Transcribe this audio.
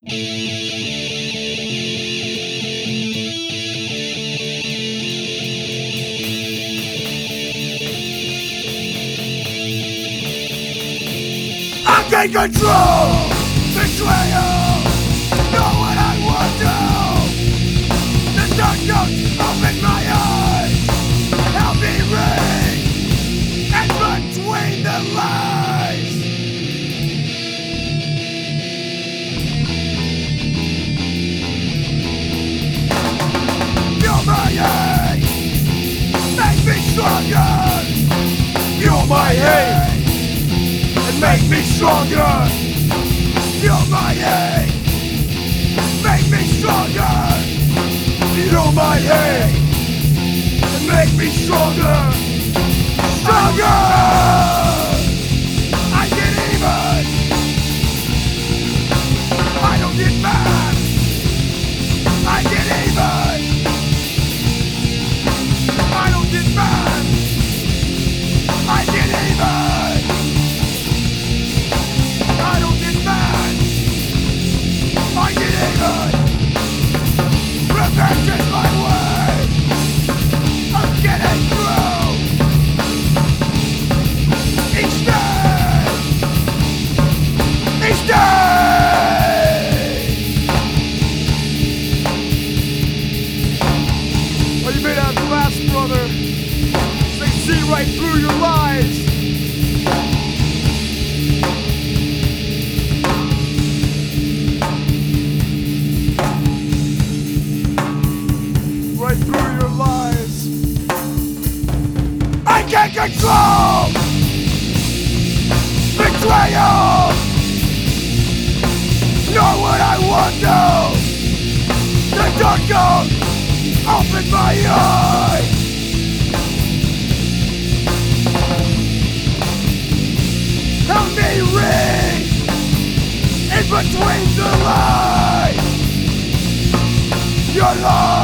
I gain control, betrayal, know what I want to. The dark notes open my eyes, help me read, and between the lines. Me. You're my hate and make me stronger. You're my aid, make me stronger. You're my aid, and make me. Stronger! Can't control betrayal. Nor what I want to. The dark goes open my eyes. Help me read in between the lines. Your love.